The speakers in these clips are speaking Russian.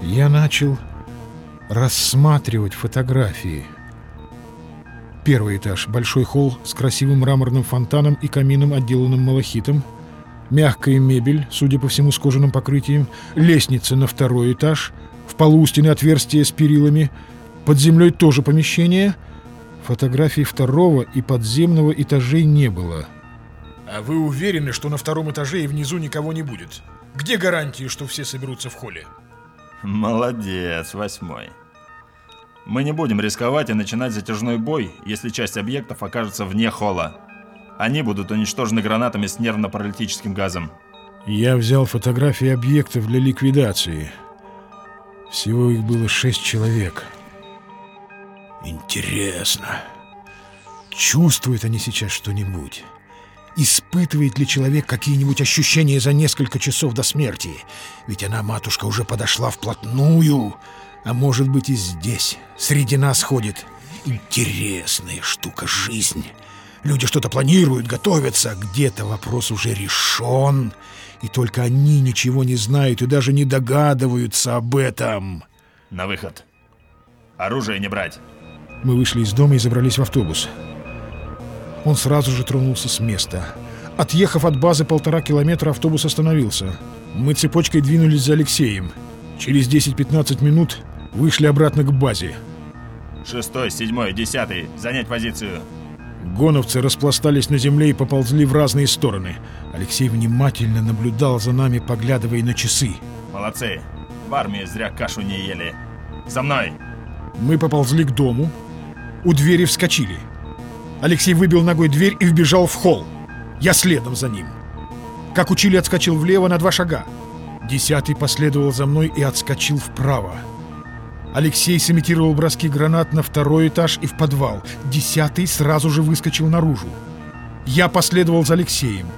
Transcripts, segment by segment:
Я начал рассматривать фотографии. Первый этаж — большой холл с красивым мраморным фонтаном и камином, отделанным малахитом. Мягкая мебель, судя по всему, с кожаным покрытием. Лестница на второй этаж. В полу стены отверстие с перилами. Под землей тоже помещение. Фотографий второго и подземного этажей не было. А вы уверены, что на втором этаже и внизу никого не будет? Где гарантии, что все соберутся в холле? Молодец, восьмой. Мы не будем рисковать и начинать затяжной бой, если часть объектов окажется вне холла. Они будут уничтожены гранатами с нервно-паралитическим газом. Я взял фотографии объектов для ликвидации. Всего их было шесть человек. Интересно, чувствуют они сейчас что-нибудь? Испытывает ли человек какие-нибудь ощущения за несколько часов до смерти? Ведь она, матушка, уже подошла вплотную. А может быть и здесь, среди нас ходит. Интересная штука жизнь. Люди что-то планируют, готовятся. Где-то вопрос уже решен. И только они ничего не знают и даже не догадываются об этом. На выход. Оружие не брать. Мы вышли из дома и забрались в автобус. Он сразу же тронулся с места. Отъехав от базы полтора километра, автобус остановился. Мы цепочкой двинулись за Алексеем. Через 10-15 минут вышли обратно к базе. Шестой, седьмой, десятый. Занять позицию. Гоновцы распластались на земле и поползли в разные стороны. Алексей внимательно наблюдал за нами, поглядывая на часы. Молодцы. В армии зря кашу не ели. За мной. Мы поползли к дому. У двери вскочили. Алексей выбил ногой дверь и вбежал в холл. Я следом за ним. Как учили, отскочил влево на два шага. Десятый последовал за мной и отскочил вправо. Алексей сымитировал броски гранат на второй этаж и в подвал. Десятый сразу же выскочил наружу. Я последовал за Алексеем.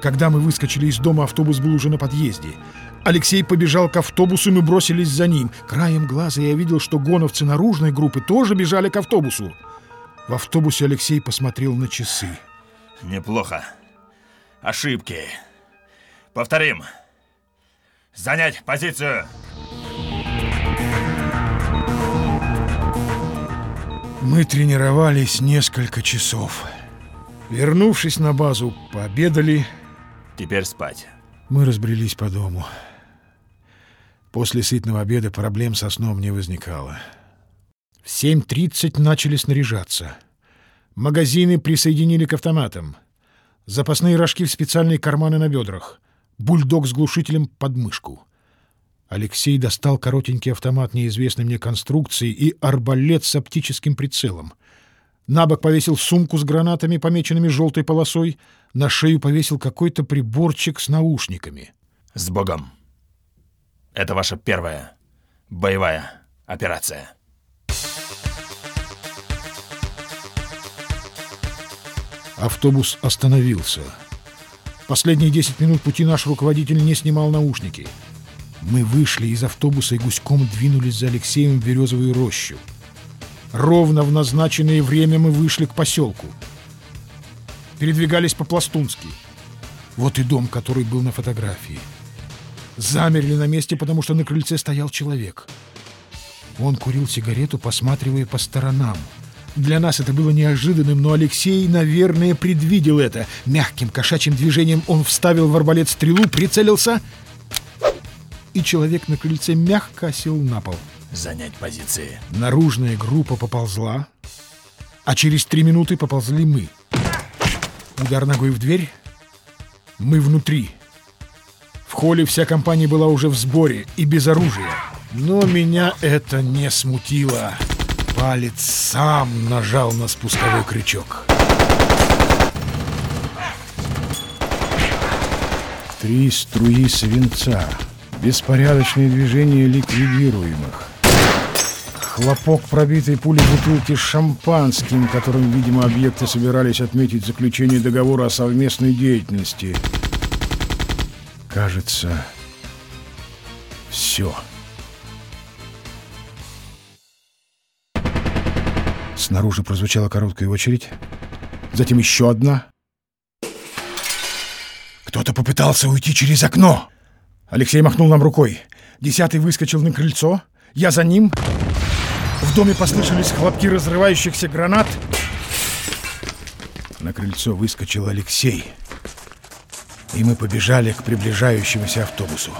Когда мы выскочили из дома, автобус был уже на подъезде. Алексей побежал к автобусу, и мы бросились за ним. Краем глаза я видел, что гоновцы наружной группы тоже бежали к автобусу. В автобусе Алексей посмотрел на часы. Неплохо. Ошибки. Повторим. Занять позицию. Мы тренировались несколько часов. Вернувшись на базу, пообедали. Теперь спать. Мы разбрелись по дому. После сытного обеда проблем со сном не возникало. В 7.30 начали снаряжаться. Магазины присоединили к автоматам. Запасные рожки в специальные карманы на бедрах. Бульдог с глушителем под мышку. Алексей достал коротенький автомат неизвестной мне конструкции и арбалет с оптическим прицелом. На бок повесил сумку с гранатами, помеченными желтой полосой. На шею повесил какой-то приборчик с наушниками. С Богом. Это ваша первая боевая операция. Автобус остановился. Последние 10 минут пути наш руководитель не снимал наушники. Мы вышли из автобуса и гуськом двинулись за Алексеем в березовую рощу. Ровно в назначенное время мы вышли к поселку. Передвигались по-пластунски. Вот и дом, который был на фотографии. Замерли на месте, потому что на крыльце стоял человек. Он курил сигарету, посматривая по сторонам. Для нас это было неожиданным, но Алексей, наверное, предвидел это. Мягким кошачьим движением он вставил в арбалет стрелу, прицелился, и человек на крыльце мягко осел на пол. Занять позиции. Наружная группа поползла, а через три минуты поползли мы. Удар ногой в дверь. Мы внутри. В холле вся компания была уже в сборе и без оружия. Но меня это не смутило. Палец сам нажал на спусковой крючок. Три струи свинца. Беспорядочные движения ликвидируемых. Хлопок пробитой пули бутылки с шампанским, которым, видимо, объекты собирались отметить заключение договора о совместной деятельности. Кажется, все. Снаружи прозвучала короткая очередь. Затем еще одна. Кто-то попытался уйти через окно. Алексей махнул нам рукой. Десятый выскочил на крыльцо. Я за ним. В доме послышались хлопки разрывающихся гранат. На крыльцо выскочил Алексей. И мы побежали к приближающемуся автобусу.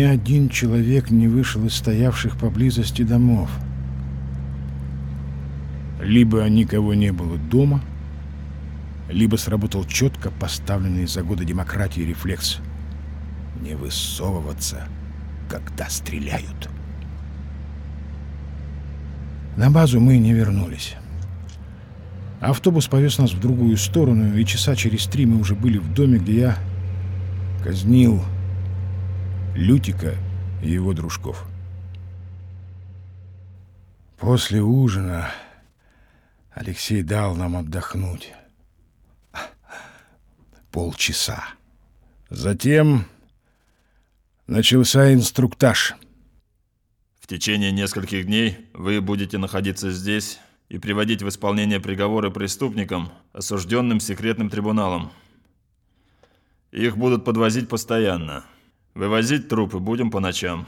Ни один человек не вышел из стоявших поблизости домов. Либо никого не было дома, либо сработал четко поставленный за годы демократии рефлекс не высовываться, когда стреляют. На базу мы не вернулись. Автобус повез нас в другую сторону, и часа через три мы уже были в доме, где я казнил Лютика и его дружков. После ужина Алексей дал нам отдохнуть. Полчаса. Затем начался инструктаж. В течение нескольких дней вы будете находиться здесь и приводить в исполнение приговоры преступникам, осужденным секретным трибуналом. Их будут подвозить постоянно – Вывозить трупы будем по ночам.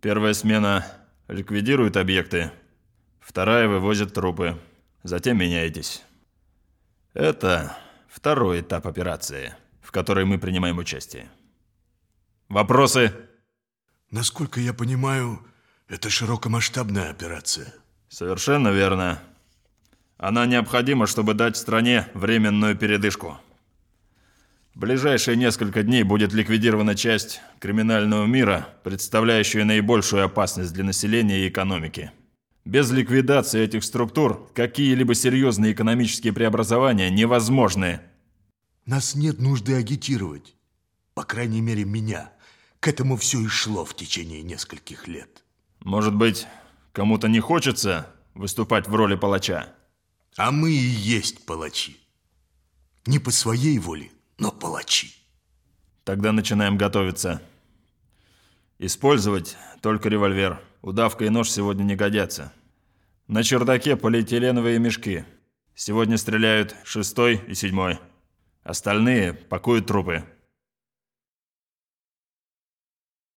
Первая смена ликвидирует объекты, вторая вывозит трупы. Затем меняетесь. Это второй этап операции, в которой мы принимаем участие. Вопросы? Насколько я понимаю, это широкомасштабная операция. Совершенно верно. Она необходима, чтобы дать стране временную передышку. В ближайшие несколько дней будет ликвидирована часть криминального мира, представляющая наибольшую опасность для населения и экономики. Без ликвидации этих структур какие-либо серьезные экономические преобразования невозможны. Нас нет нужды агитировать. По крайней мере, меня. К этому все и шло в течение нескольких лет. Может быть, кому-то не хочется выступать в роли палача? А мы и есть палачи. Не по своей воле, но палачи. Тогда начинаем готовиться. Использовать только револьвер. Удавка и нож сегодня не годятся. На чердаке полиэтиленовые мешки. Сегодня стреляют шестой и седьмой. Остальные пакуют трупы.